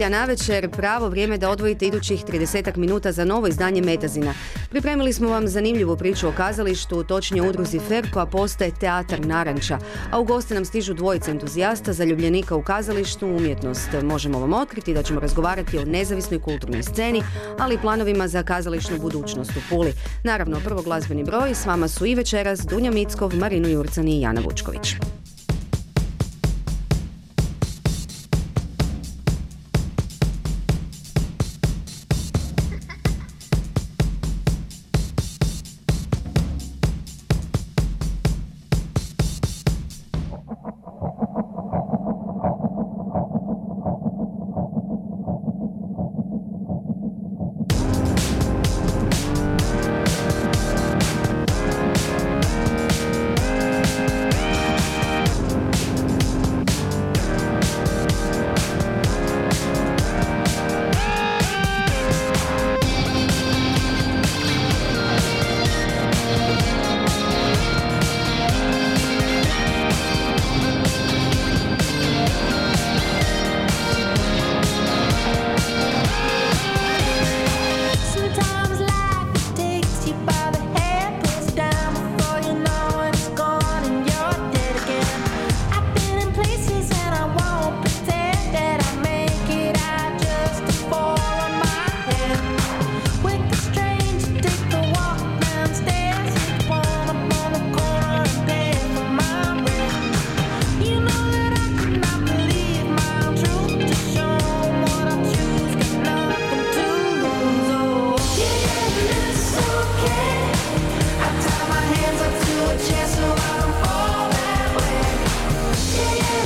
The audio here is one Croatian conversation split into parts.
nedjelja navečer pravo vrijeme da odvojite idućih 30 minuta za novo izdanje Metazina. Pripremili smo vam zanimljivu priču o kazalištu, točnije udruzi Fer koja postaje Teatar Naranča. A u goste nam stižu dvojice entuzijasta, zaljubljenika u kazalištu, umjetnost. Možemo vam otkriti da ćemo razgovarati o nezavisnoj kulturnoj sceni, ali i planovima za kazališnu budućnost u Puli. Naravno, prvo glazbeni broj, s vama su i večeras Dunja Mickov, Marinu Jurcan i Jana Vučković.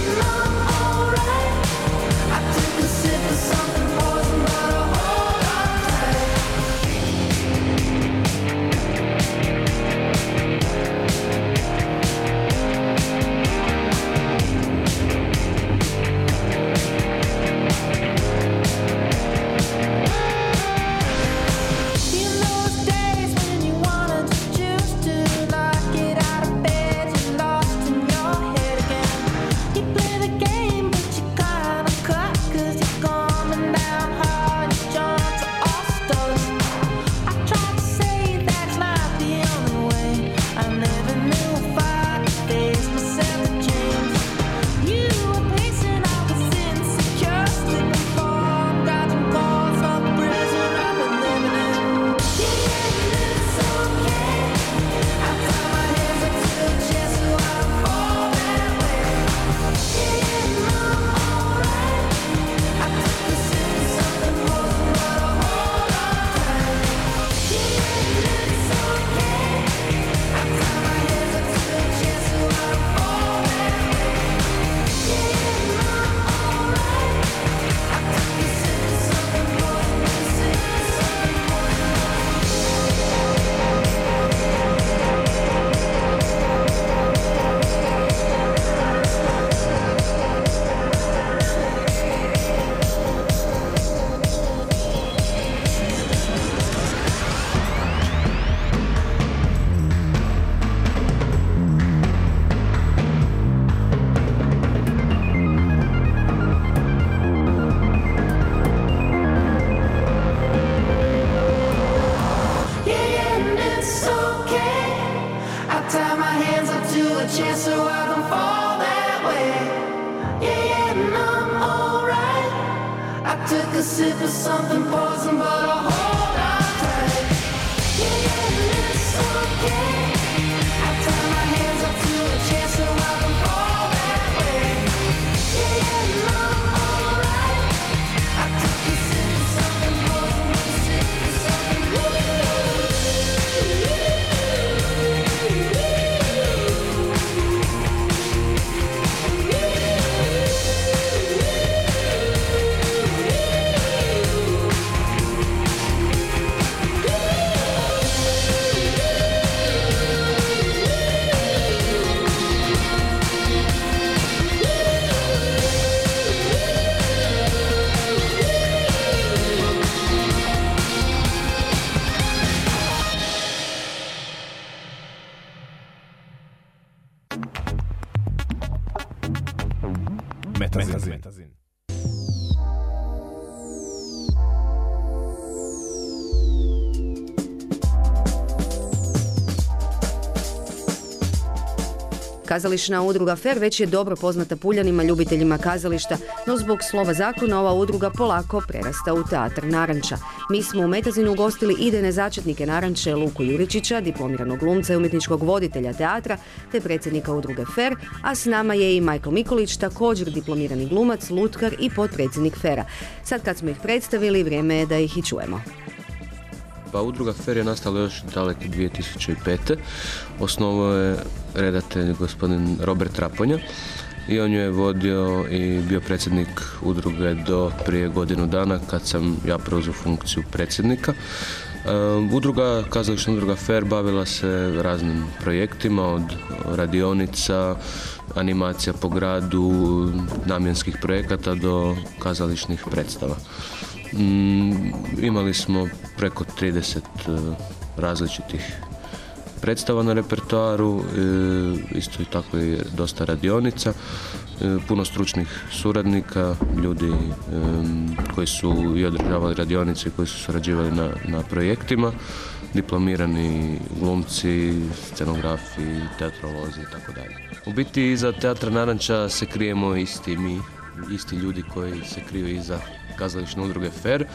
love. Kazališna udruga FER već je dobro poznata puljanima ljubiteljima kazališta, no zbog slova zakona ova udruga polako prerasta u teatr Naranča. Mi smo u Metazinu ugostili idejne začetnike Naranče Luku Juričića, diplomiranog glumca i umjetničkog voditelja teatra, te predsjednika udruge FER, a s nama je i Michael Mikulić, također diplomirani glumac, lutkar i potpredsjednik FER-a. Sad kad smo ih predstavili, vrijeme je da ih i čujemo. Pa udruga FER je nastala još daleke 2005. Osnovao je redatelj gospodin Robert Raponja i on ju je vodio i bio predsjednik udruge do prije godinu dana kad sam ja preuzeo funkciju predsjednika. E, Udruga, kazališna udruga FER bavila se raznim projektima od radionica, animacija po gradu, namjenskih projekata do kazališnih predstava. Mm, imali smo preko 30 e, različitih predstava na repertoaru, e, isto i tako i dosta radionica, e, puno stručnih suradnika, ljudi koji su i održavali radionice koji su surađivali na, na projektima, diplomirani glumci, scenografi, teatrolozi i tako dalje. U biti iza Teatra Naranča se krijemo isti mi, isti ljudi koji se kriju iza kazališne udruge FER. E,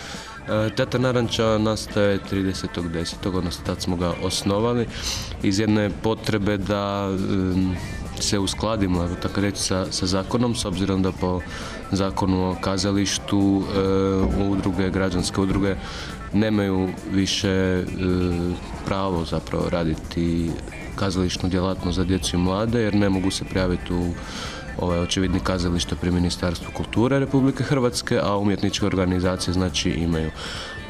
Teatar Naranča nastaje 30.10. odnosno tad smo ga osnovali iz jedne potrebe da se uskladimo, tako reći, sa, sa zakonom, s obzirom da po zakonu o kazalištu e, udruge, građanske udruge nemaju više e, pravo zapravo raditi kazališnu djelatnost za djecu i mlade jer ne mogu se prijaviti u ovaj očevidni kazališta pri Ministarstvu kulture Republike Hrvatske, a umjetničke organizacije znači imaju.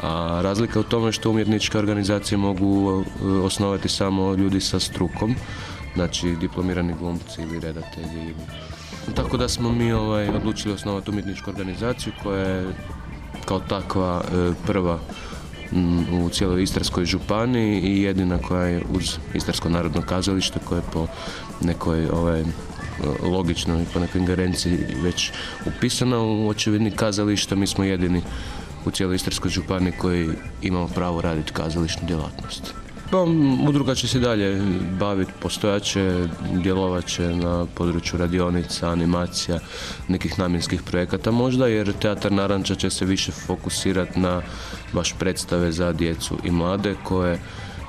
A razlika u tome što umjetničke organizacije mogu e, osnovati samo ljudi sa strukom, znači diplomirani glumci ili redatelji. Tako da smo mi ovaj, odlučili osnovati umjetničku organizaciju koja je kao takva e, prva u cijeloj Istarskoj županiji i jedina koja je uz Istarsko narodno kazalište koje je po nekoj ovaj, logičnoj i po nekoj ingerenciji već upisana u očevidnik kazališta. Mi smo jedini u cijeloj Istarskoj županiji koji imamo pravo raditi kazališnu djelatnost. Pa, udruga će se dalje baviti, postojaće, djelovat će na području radionica, animacija, nekih namjenskih projekata možda, jer Teatar Naranča će se više fokusirati na baš predstave za djecu i mlade koje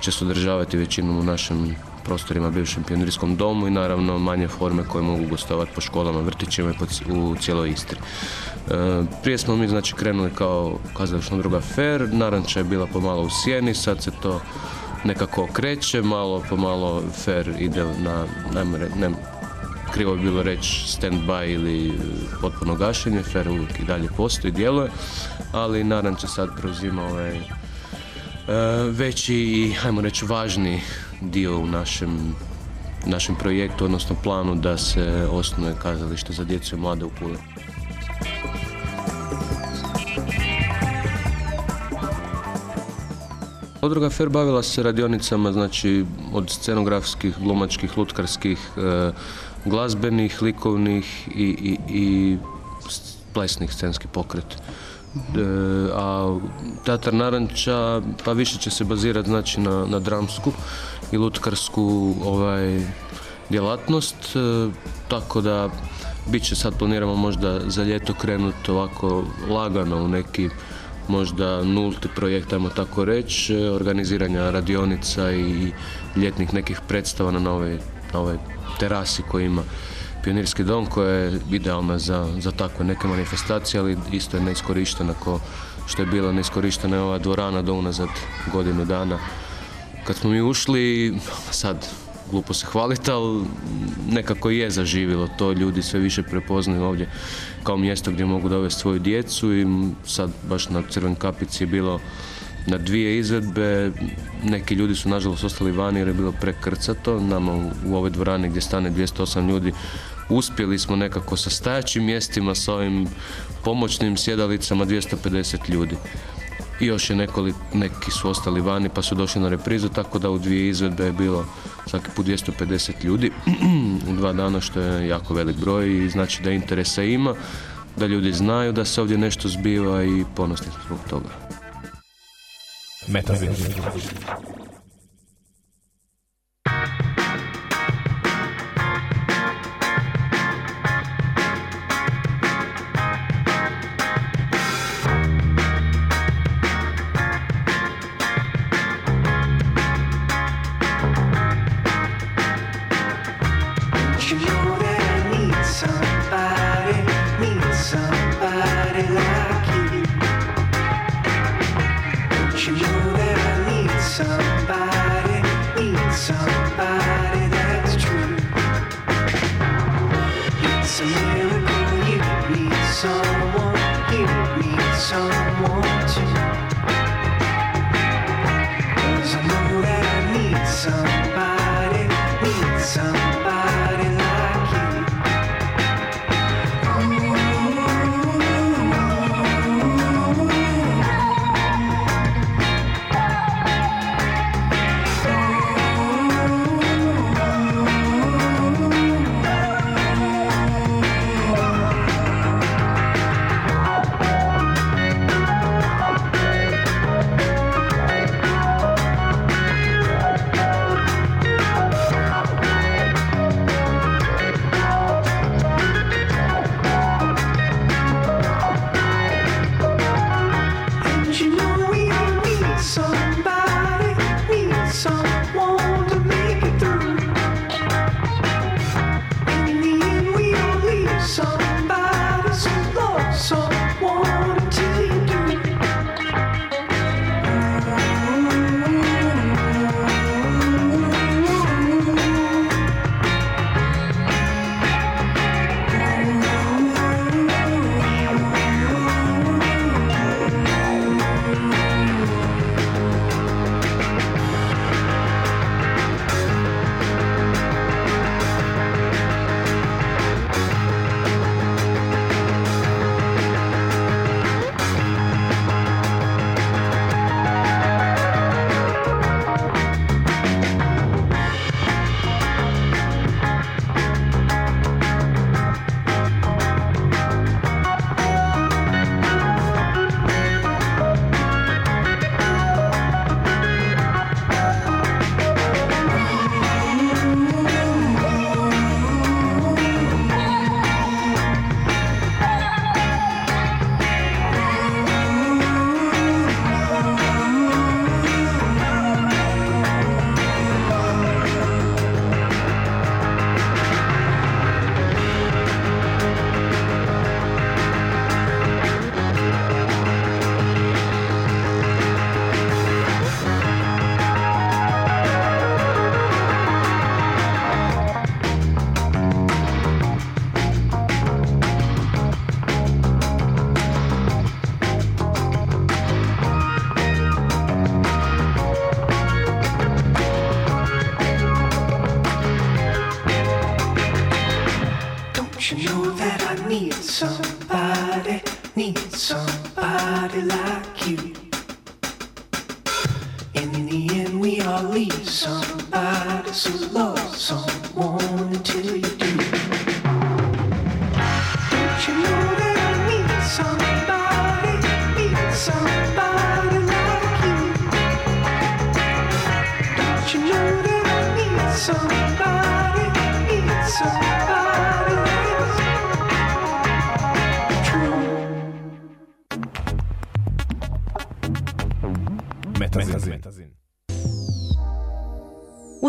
će se održavati većinom u našem prostorima bivšem pionirskom domu i naravno manje forme koje mogu gostovati po školama, vrtićima i u cijeloj Istri. E, prije smo mi znači krenuli kao kazališna udruga FER, Naranča je bila pomalo u sjeni, sad se to nekako okreće, malo po malo FER ide na, najmo ne, krivo bi bilo reći stand by ili potpuno gašenje, FER uvijek i dalje postoji, djeluje, ali Naranča sad preuzima ovaj e, veći i, hajmo reći, važni dio u našem, našem projektu, odnosno planu da se osnuje kazalište za djecu i mlade u Puli. Udruga FER bavila se radionicama, znači od scenografskih, glumačkih, lutkarskih, e, glazbenih, likovnih i, i, i plesnih scenski pokret. E, a Teatar Naranča pa više će se bazirati znači na, na dramsku i lutkarsku ovaj, djelatnost, e, tako da bit će sad planiramo možda za ljeto krenuti ovako lagano u neki možda nulti projekt, ajmo tako reći, e, organiziranja radionica i ljetnih nekih predstava na novoj, na ovoj terasi koji ima Pionirski dom koja je idealna za, za takve neke manifestacije, ali isto je neiskorištena ko što je bila neiskorištena ova dvorana do unazad godinu dana. Kad smo mi ušli, sad glupo se hvaliti, ali nekako je zaživjelo to, ljudi sve više prepoznaju ovdje kao mjesto gdje mogu dovesti svoju djecu i sad baš na Crven kapici je bilo na dvije izvedbe, neki ljudi su nažalost ostali vani jer je bilo prekrcato, nama u ovoj dvorani gdje stane 208 ljudi uspjeli smo nekako sa stajaćim mjestima, sa ovim pomoćnim sjedalicama 250 ljudi. i još je nekoli, neki su ostali vani pa su došli na reprizu, tako da u dvije izvedbe je bilo svaki put 250 ljudi u dva dana, što je jako velik broj i znači da interesa ima, da ljudi znaju da se ovdje nešto zbiva i ponosni smo zbog toga. Metazin. Somebody, so love someone until you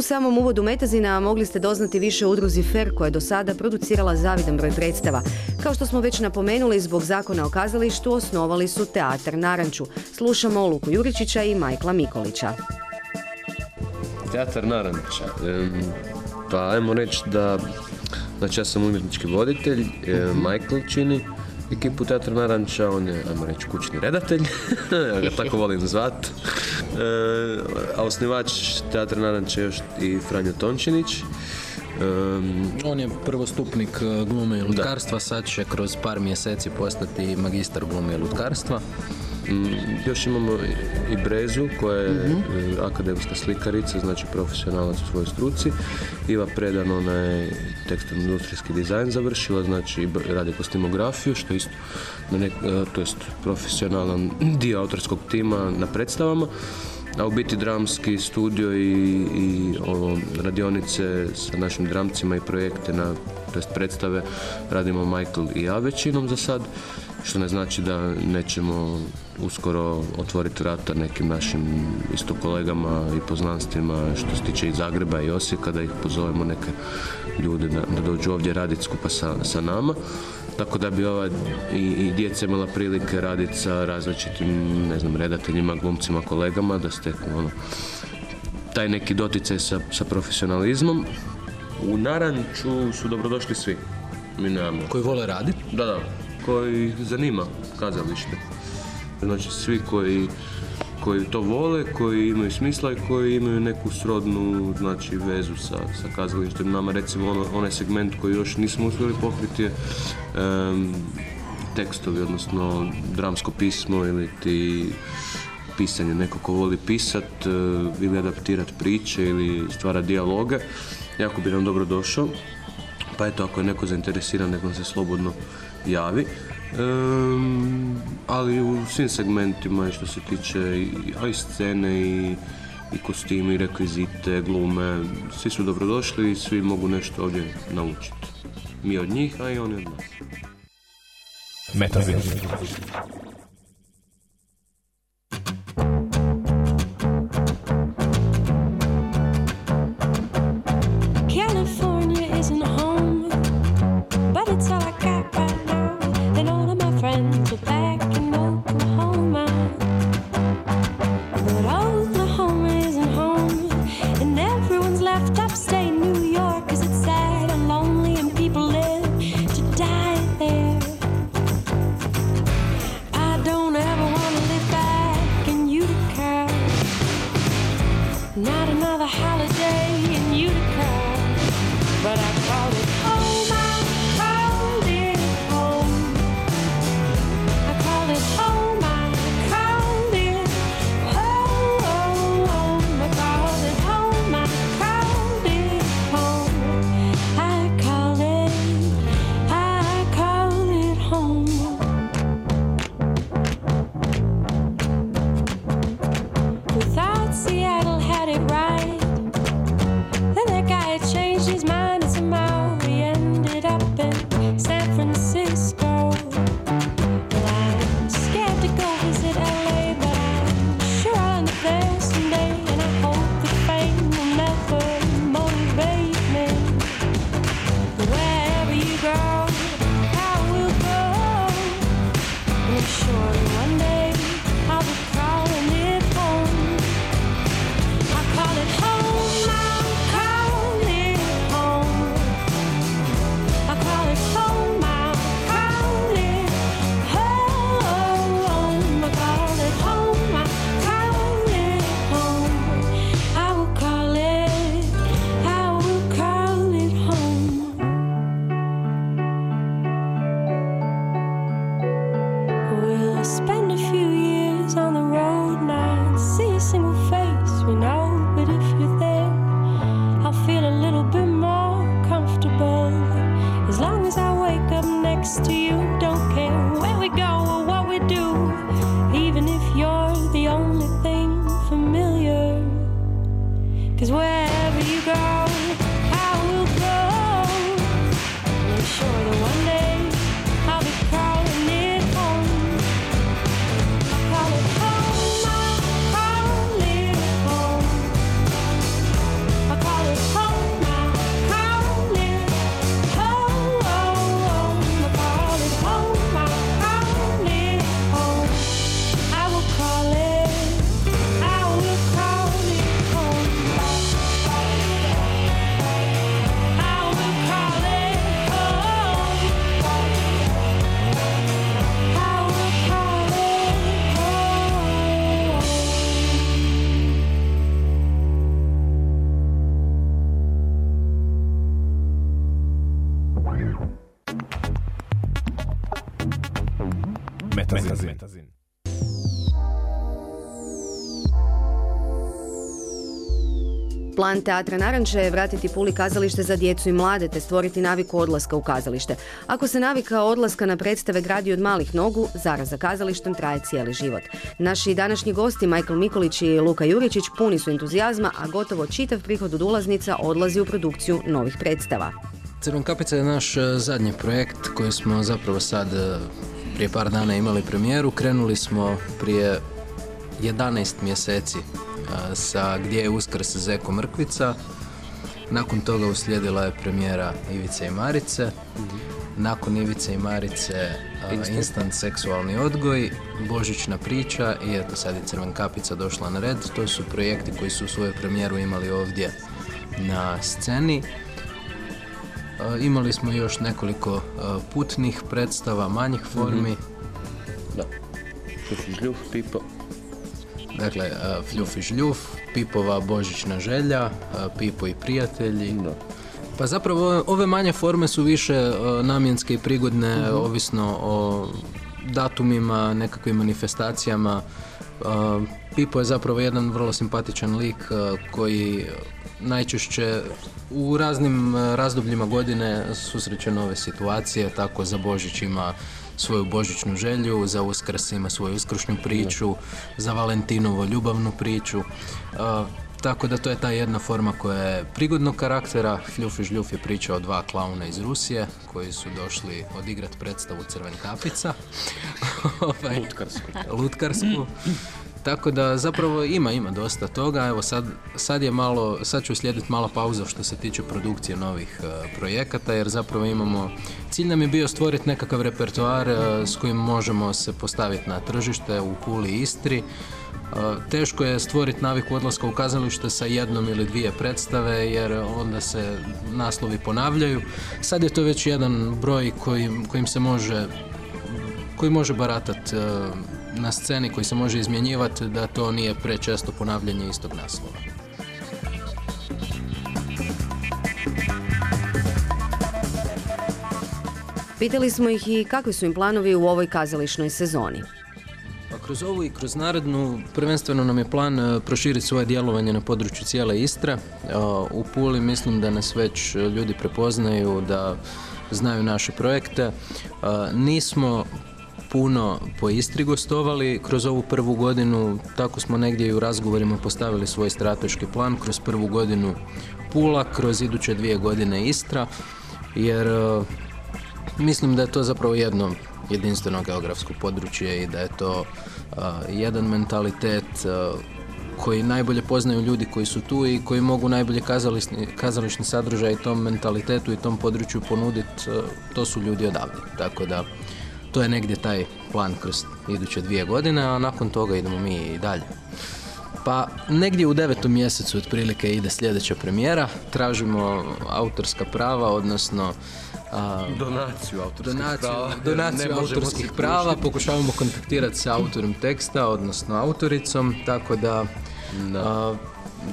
U samom uvodu Metazina mogli ste doznati više o udruzi FER koja je do sada producirala zavidan broj predstava. Kao što smo već napomenuli, zbog zakona o kazalištu osnovali su Teatar Naranču. Slušamo Luku Juričića i Majkla Mikolića. Teatar Naranča. Pa ajmo reći da, znači ja sam umjetnički voditelj, Michael čini ekipu Teatra Naranča, on je, ajmo reći, kućni redatelj, ja ga tako volim zvat. E, a osnivač Teatra Naranča je još i Franjo Tončinić. Em, On je prvostupnik e, glume i lutkarstva, sad će kroz par mjeseci postati magistar glume i lutkarstva. Još imamo i- Brezu koja je e, akademska slikarica, znači profesionalac u svojoj struci. Iva Predan, ona je tekstilno-industrijski dizajn završila, znači radi kostimografiju, što je isto, na nek, e, to jest profesionalan dio autorskog tima na predstavama. A u biti dramski studio i, i ovo, radionice sa našim dramcima i projekte na to jest predstave radimo Michael i ja većinom za sad što ne znači da nećemo uskoro otvoriti vrata nekim našim isto kolegama i poznanstvima što se tiče i Zagreba i Osijeka da ih pozovemo neke ljude da, da dođu ovdje raditi skupa sa, sa nama. Tako da bi ova i, i djeca imala prilike raditi sa različitim ne znam redateljima, glumcima, kolegama da steknu ono taj neki doticaj sa, sa profesionalizmom. U Naranču su dobrodošli svi. Mi nemamo. Koji vole raditi? da, da, koji zanima kazalište. Znači svi koji, koji to vole, koji imaju smisla i koji imaju neku srodnu znači, vezu sa, sa kazalištem. Nama recimo ono, onaj segment koji još nismo uspjeli pokriti je em, tekstovi, odnosno dramsko pismo ili ti pisanje, neko ko voli pisat e, ili adaptirat priče ili stvara dijaloge, jako bi nam dobro došao. Pa eto, ako je neko zainteresiran, nek nam se slobodno javi. Ehm, ali u svim segmentima što se tiče i, i scene i, i kostimi, i rekvizite, glume, svi su dobrodošli i svi mogu nešto ovdje naučiti. Mi od njih, a i oni od nas. Next to you, don't care Plan Teatra Naranča je vratiti Puli kazalište za djecu i mlade te stvoriti naviku odlaska u kazalište. Ako se navika odlaska na predstave gradi od malih nogu, zaraza kazalištem traje cijeli život. Naši današnji gosti Michael Mikolić i Luka Juričić puni su entuzijazma, a gotovo čitav prihod od ulaznica odlazi u produkciju novih predstava. Crven kapica je naš e, zadnji projekt koji smo zapravo sad e, prije par dana imali premijeru. Krenuli smo prije 11 mjeseci sa Gdje je uskrs Zeko Mrkvica. Nakon toga uslijedila je premijera Ivice i Marice. Nakon Ivice i Marice instant. seksualni odgoj, Božićna priča i eto sad je Crven kapica došla na red. To su projekti koji su svoju premijeru imali ovdje na sceni. Imali smo još nekoliko putnih predstava, manjih formi. Da. Šufi žljuv, pipo. Dakle, e, Fljuf i Žljuf, Pipova Božićna želja, e, Pipo i prijatelji. Da. Pa zapravo ove- manje forme su više e, namjenske i prigodne, ovisno o datumima, nekakvim manifestacijama. Pipo je zapravo jedan vrlo simpatičan lik koji najčešće u raznim razdobljima godine susreće nove situacije, tako za Božić ima svoju božićnu želju, za Uskrs ima svoju uskršnju priču, za Valentinovo ljubavnu priču. E, tako da to je ta jedna forma koja je prigodnog karaktera. Fljuf i Žljuf je priča o dva klauna iz Rusije koji su došli odigrat predstavu Crven kapica. Ovaj, Lutkarsku. Tako da zapravo ima, ima dosta toga. Evo sad, sad je malo, sad ću slijediti mala pauza što se tiče produkcije novih e, projekata jer zapravo imamo, cilj nam je bio stvoriti nekakav repertoar e, s kojim možemo se postaviti na tržište u Puli Istri. E, Teško je stvoriti naviku odlaska u kazalište sa jednom ili dvije predstave jer onda se naslovi ponavljaju. Sad je to već jedan broj kojim, kojim se može koji može baratat e, na sceni, koji se može izmjenjivati, da to nije prečesto ponavljanje istog naslova. Pitali smo ih i kakvi su im planovi u ovoj kazališnoj sezoni. Pa kroz ovu i kroz narednu prvenstveno nam je plan e, proširiti svoje djelovanje na području cijele Istre. E, U Puli mislim da nas već e, ljudi prepoznaju, da znaju naše projekte. Nismo puno po Istri gostovali kroz ovu prvu godinu, tako smo negdje i u razgovorima postavili svoj strateški plan kroz prvu godinu Pula, kroz iduće dvije godine Istra, jer e, Mislim da je to zapravo jedno jedinstveno geografsko područje i da je to a, jedan mentalitet a, koji najbolje poznaju ljudi koji su tu i koji mogu najbolje kazališni, kazališni sadržaj tom mentalitetu i tom području ponuditi, to su ljudi odavde. Tako da to je negdje taj plan kroz iduće dvije godine, a nakon toga idemo mi i dalje. Pa negdje u devetom mjesecu otprilike ide sljedeća premijera, tražimo autorska prava, odnosno a, Donaciju autorskih donaciju, prava. donaciju autorskih prava, pokušavamo kontaktirati sa autorom teksta, odnosno autoricom, tako da a,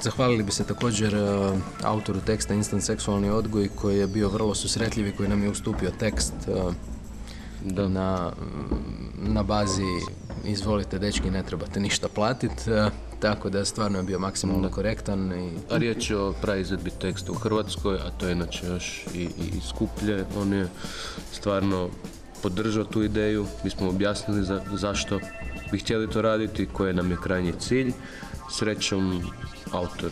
zahvalili bi se također a, autoru teksta Instant seksualni odgoj koji je bio vrlo susretljiv i koji nam je ustupio tekst a, na, na bazi izvolite dečki ne trebate ništa platiti, tako da stvarno je bio maksimalno korektan i A riječ je o praizvedbi teksta u Hrvatskoj, a to je inače još i, i, i skuplje. On je stvarno podržao tu ideju, mi smo objasnili za, zašto bi htjeli to raditi, koji nam je krajnji cilj. Srećom, autor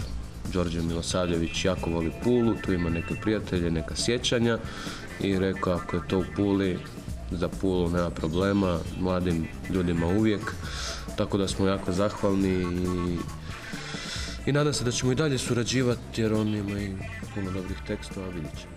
Đorđe Milosavljević jako voli Pulu, tu ima neke prijatelje, neka sjećanja i rekao ako je to u Puli, za Pulu nema problema, mladim ljudima uvijek, tako da smo jako zahvalni i i nadam se da ćemo i dalje surađivati jer on ima i puno dobrih tekstova, vidjet ćemo.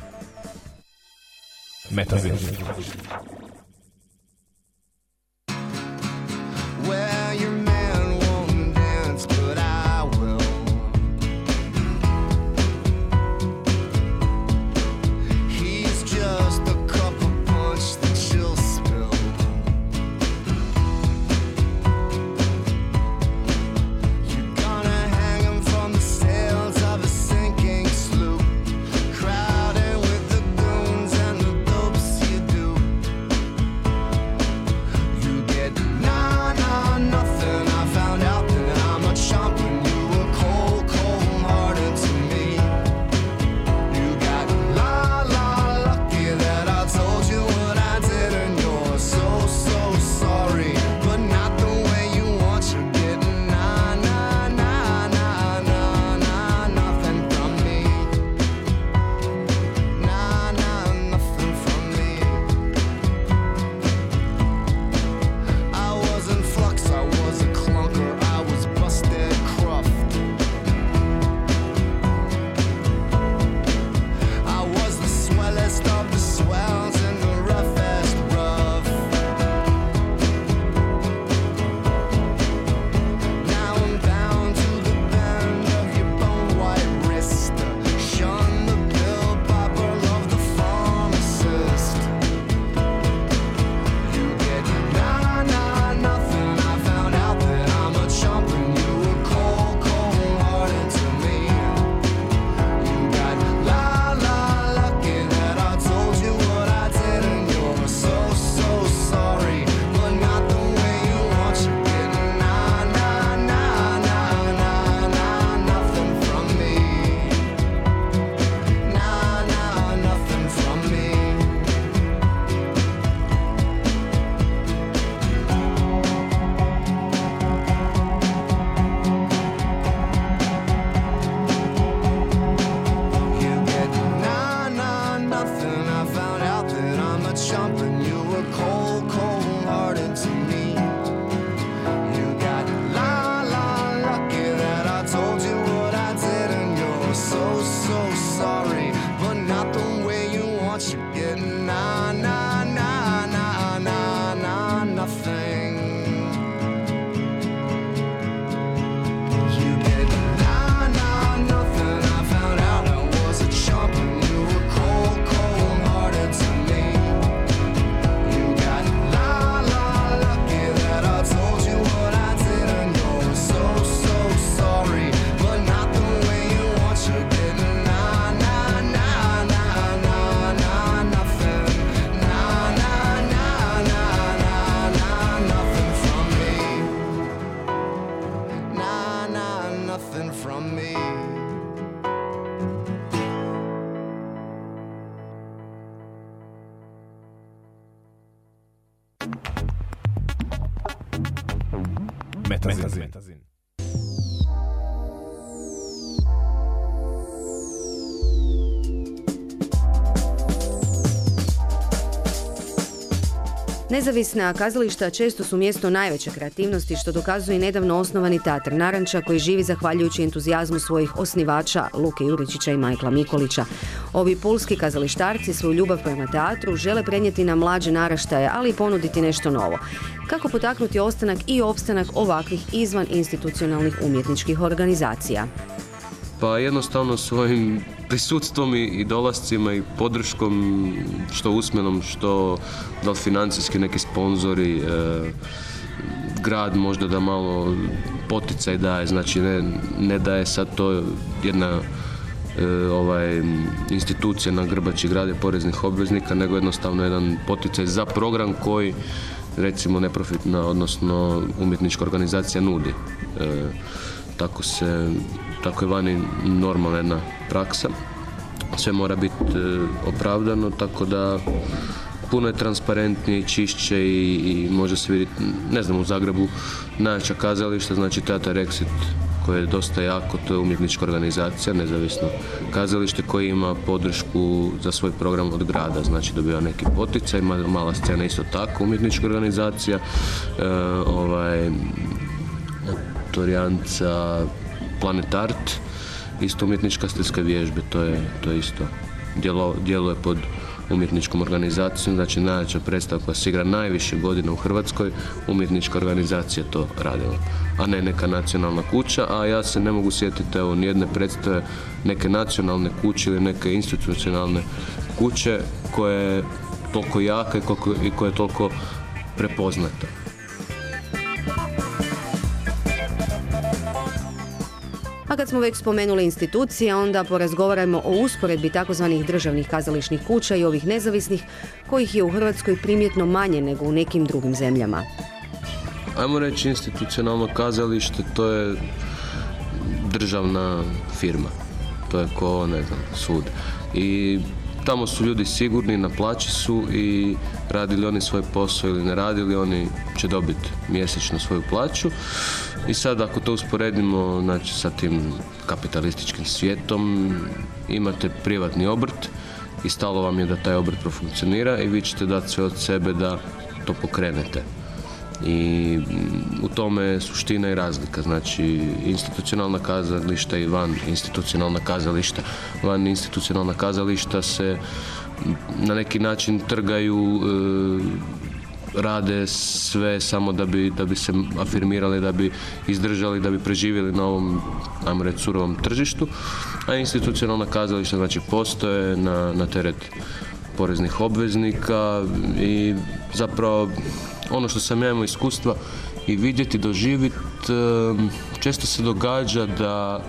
Nezavisna kazališta često su mjesto najveće kreativnosti što dokazuje nedavno osnovani teatr Naranča koji živi zahvaljujući entuzijazmu svojih osnivača Luke Juričića i Majkla Mikolića. Ovi pulski kazalištarci svoju ljubav prema teatru žele prenijeti na mlađe naraštaje, ali i ponuditi nešto novo. Kako potaknuti ostanak i opstanak ovakvih izvan institucionalnih umjetničkih organizacija? Pa jednostavno svojim prisutstvom i, i dolascima i podrškom, što usmenom, što da financijski neki sponzori, e, grad možda da malo poticaj daje, znači ne, ne daje sad to jedna e, ovaj, institucija na grbači grade poreznih obveznika, nego jednostavno jedan poticaj za program koji recimo neprofitna, odnosno umjetnička organizacija nudi. E, tako se, tako je vani normalna jedna praksa. Sve mora biti e, opravdano, tako da puno je transparentnije i čišće i, može se vidjeti, ne znam, u Zagrebu najjača kazališta, znači Teatar Exit koje je dosta jako, to je umjetnička organizacija, nezavisno kazalište koje ima podršku za svoj program od grada, znači dobiva neki poticaj, ma- mala scena isto tako, umjetnička organizacija, e, ovaj, Torijanca, Planet Art, isto umjetnička stilska vježbe, to je, to je isto, djelo, djeluje pod umjetničkom organizacijom, znači najjača predstava koja se igra najviše godina u Hrvatskoj, umjetnička organizacija to radila, a ne neka nacionalna kuća, a ja se ne mogu sjetiti evo nijedne predstave neke nacionalne kuće ili neke institucionalne kuće koja je toliko jaka i koja je toliko prepoznata. Kad smo već spomenuli institucije, onda porazgovarajmo o usporedbi takozvanih državnih kazališnih kuća i ovih nezavisnih, kojih je u Hrvatskoj primjetno manje nego u nekim drugim zemljama. Ajmo reći institucionalno kazalište, to je državna firma. To je ko, ne znam, sud. I tamo su ljudi sigurni, na plaći su i radili oni svoj posao ili ne radili, oni će dobiti mjesečno svoju plaću. I sad ako to usporedimo znači, sa tim kapitalističkim svijetom, imate privatni obrt i stalo vam je da taj obrt profunkcionira i vi ćete dati sve od sebe da to pokrenete. I u tome je suština i razlika. Znači, institucionalna kazališta i van institucionalna kazališta. Van institucionalna kazališta se na neki način trgaju, e, rade sve samo da bi, da bi se afirmirali, da bi izdržali, da bi preživjeli na ovom, ajmo reći, surovom tržištu. A institucionalna kazališta, znači, postoje na, na teret poreznih obveznika i zapravo ono što sam ja imao iskustva i vidjeti, doživjeti, em, često se događa da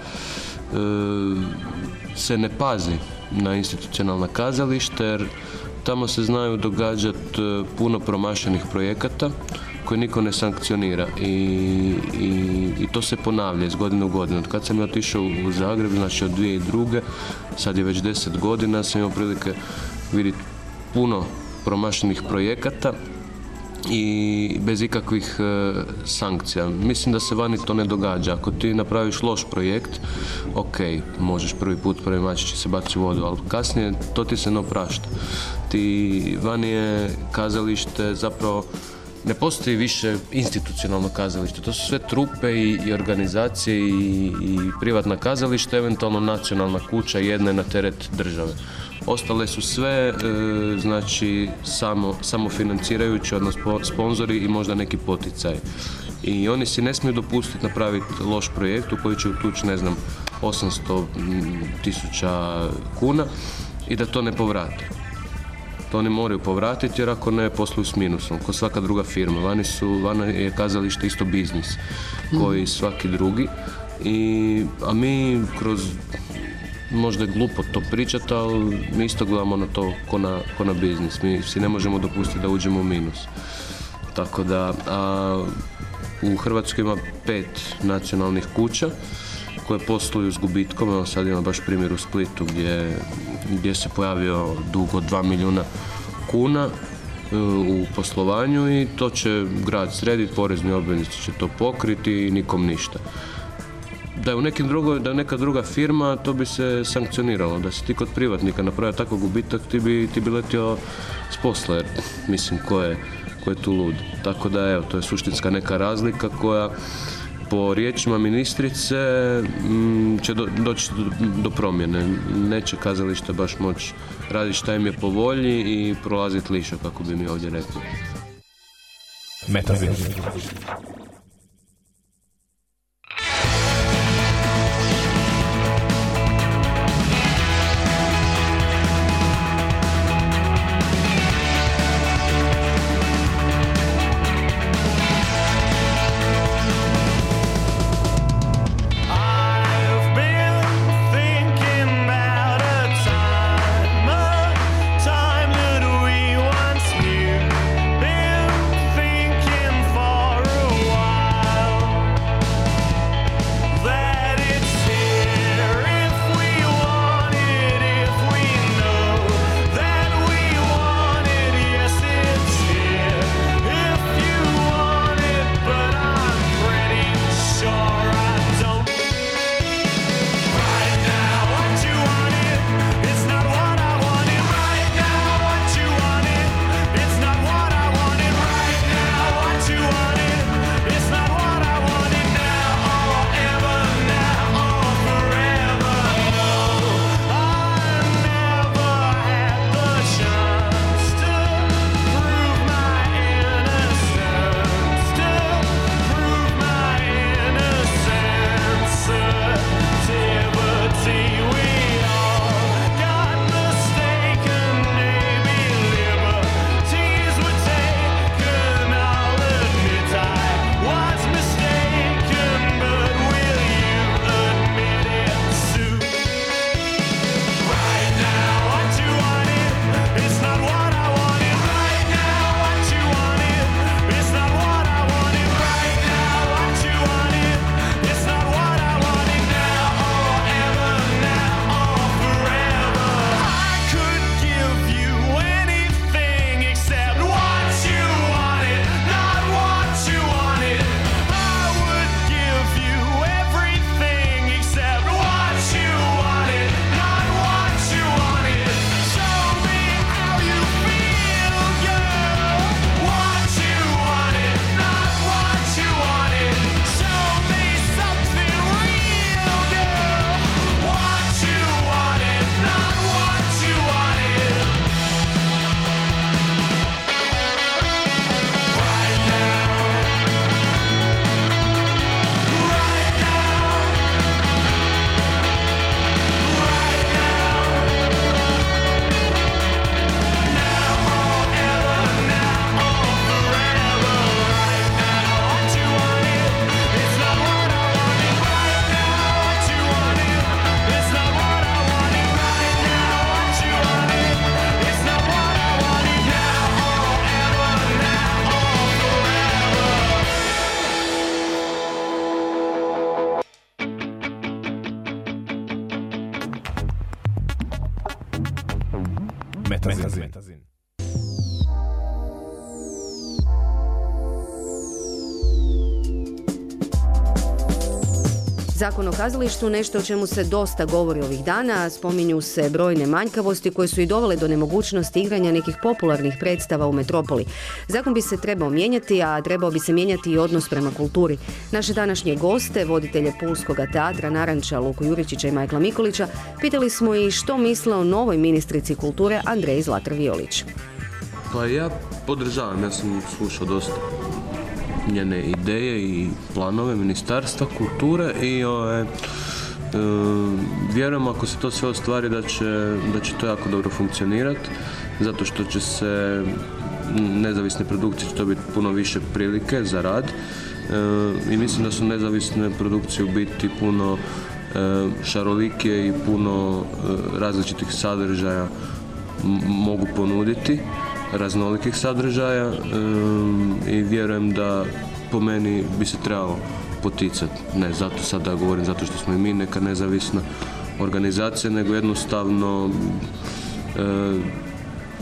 se ne pazi na institucionalna kazališta jer tamo se znaju događati e, puno promašenih projekata koje niko ne sankcionira i, i, i to se ponavlja iz godine u godinu. Od kad sam ja otišao u Zagreb, znači od 2002. sad je već 10 godina, sam imao prilike vidjeti puno promašenih projekata i bez ikakvih e, sankcija. Mislim da se vani to ne događa. Ako ti napraviš loš projekt, ok, možeš prvi put, prvi mačić će se baciti u vodu, ali kasnije to ti se ne oprašta. Ti vani je kazalište zapravo ne postoji više institucionalno kazalište. To su sve trupe i, i organizacije i, i privatna kazališta, eventualno nacionalna kuća, jedna je na teret države. Ostale su sve, e, znači, samo, samofinancirajuće, odnosno spo- sponzori i možda neki poticaj. I oni si ne smiju dopustiti napraviti loš projekt u koji će utući, ne znam, 800 tisuća kuna i da to ne povrate. To oni moraju povratiti jer ako ne posluju s minusom, kao svaka druga firma. Vani, su, vani je kazalište isto biznis, koji svaki drugi. I, a mi kroz, možda je glupo to pričati, ali mi isto gledamo na to ko na, ko na biznis. Mi si ne možemo dopustiti da uđemo u minus. Tako da, a, u Hrvatskoj ima pet nacionalnih kuća koje posluju s gubitkom. Evo sad imam baš primjer u Splitu gdje, gdje se pojavio dug od 2 milijuna kuna u poslovanju i to će grad srediti, porezni obveznici će to pokriti i nikom ništa. Da je u nekim drugoj, da neka druga firma, to bi se sankcioniralo. Da si ti kod privatnika napravio takav gubitak, ti bi, ti bi letio s posla, jer mislim, ko je, ko je tu lud. Tako da, evo, to je suštinska neka razlika koja po riječima ministrice mm, će do- doći do, promjene. Neće kazalište baš moći raditi šta im je po volji i prolaziti lišo, kako bi mi ovdje rekli. Metazin. Zakon o kazalištu nešto o čemu se dosta govori ovih dana, spominju se brojne manjkavosti koje su i dovele do nemogućnosti igranja nekih popularnih predstava u metropoli. Zakon bi se trebao mijenjati, a trebao bi se mijenjati i odnos prema kulturi. Naše današnje goste, voditelje Pulskog teatra Naranča, Luku Juričića i Majkla Mikolića, pitali smo i što misle o novoj ministrici kulture Andreji Zlatar Violić. Pa ja podržavam, ja sam slušao dosta njene ideje i planove Ministarstva kulture i ove, e, vjerujem ako se to sve ostvari da će, da će to jako dobro funkcionirati zato što će se nezavisne produkcije će dobiti puno više prilike za rad e, i mislim da su nezavisne produkcije u biti puno e, šarolikije i puno različitih sadržaja mogu ponuditi raznolikih sadržaja i vjerujem da po meni bi se trebalo poticati. Ne zato sad da govorim zato što smo i mi neka nezavisna organizacija, nego jednostavno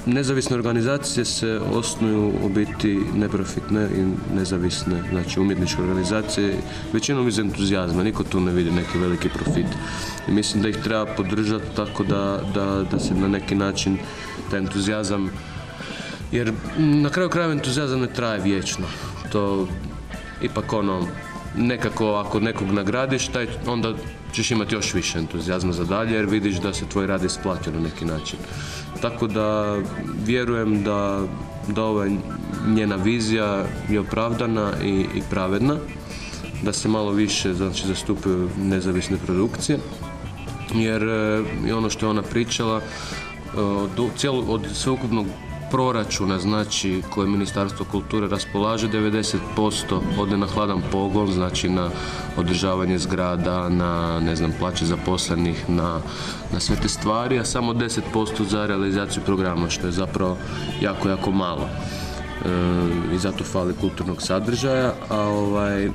nezavisne organizacije se osnuju u biti neprofitne i nezavisne, znači umjetničke organizacije, većinom iz entuzijazma, niko tu ne vidi neki veliki profit. I mislim da ih treba podržati tako da, da, da se na neki način taj entuzijazam jer na kraju krajeva entuzijazam ne traje vječno. To ipak ono, nekako ako nekog nagradiš, taj, onda ćeš imati još više entuzijazma za dalje jer vidiš da se tvoj rad isplatio na neki način. Tako da vjerujem da, da ova njena vizija je opravdana i, i pravedna, da se malo više znači, zastupaju nezavisne produkcije jer e, i ono što je ona pričala e, od, cijelo, od sveukupnog proračuna znači koje Ministarstvo kulture raspolaže 90% ode na hladan pogon znači na održavanje zgrada na ne znam plaće zaposlenih na, na sve te stvari a samo 10% za realizaciju programa što je zapravo jako jako malo. E, i zato fali kulturnog sadržaja, a ovaj,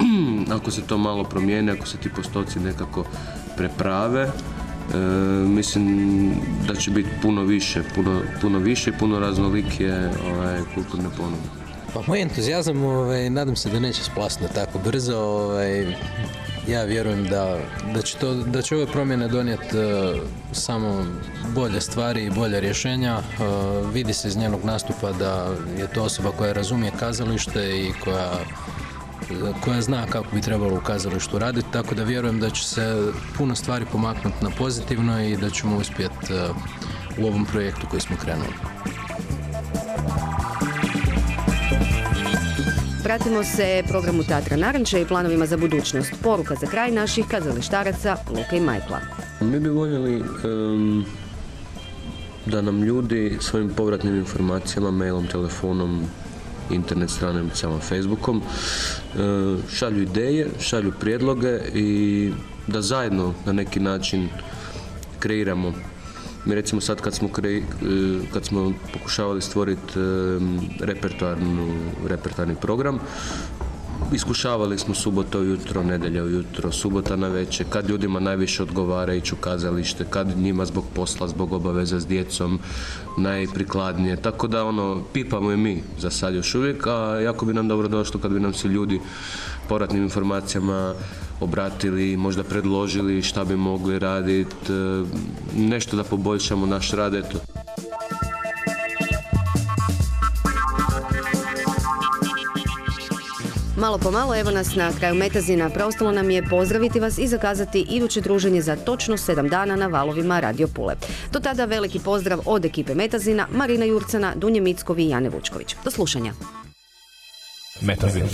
ako se to malo promijeni, ako se ti postoci nekako preprave, mislim da će biti puno više, puno, puno više i puno raznolikije ovaj, kulturne ponude. Pa moj entuzijazam, ovaj, nadam se da neće splasnuti tako brzo. Ovaj, ja vjerujem da, da, će to, da će ove promjene donijeti eh, samo bolje stvari i bolje rješenja. Eh, vidi se iz njenog nastupa da je to osoba koja razumije kazalište i koja koja zna kako bi trebalo u kazalištu raditi, tako da vjerujem da će se puno stvari pomaknuti na pozitivno i da ćemo uspjeti eh, u ovom projektu koji smo krenuli. Pratimo se programu Teatra Naranča i planovima za budućnost. Poruka za kraj naših kazalištaraca Luka i Majkla. Mi bi voljeli em, da nam ljudi svojim povratnim informacijama, mailom, telefonom, internet stranicama, Facebookom e, šalju ideje, šalju prijedloge i da zajedno na neki način kreiramo. Mi recimo sad kad smo, krei- e, kad smo pokušavali stvoriti repertoarnu, repertoarni program, Iskušavali smo subota ujutro, nedjelja ujutro, subota na večer, kad ljudima najviše odgovara ići u kazalište, kad njima zbog posla, zbog obaveza s djecom najprikladnije. Tako da ono, pipamo i mi za sad još uvijek, a jako bi nam dobro došlo kad bi nam se ljudi povratnim informacijama obratili, možda predložili šta bi mogli raditi, nešto da poboljšamo naš rad, eto. Malo po malo, evo nas na kraju Metazina. Preostalo nam je pozdraviti vas i zakazati iduće druženje za točno 7 dana na valovima Radio Pule. Do tada veliki pozdrav od ekipe Metazina, Marina Jurcana, Dunje Mickovi i Jane Vučković. Do slušanja. Metazin.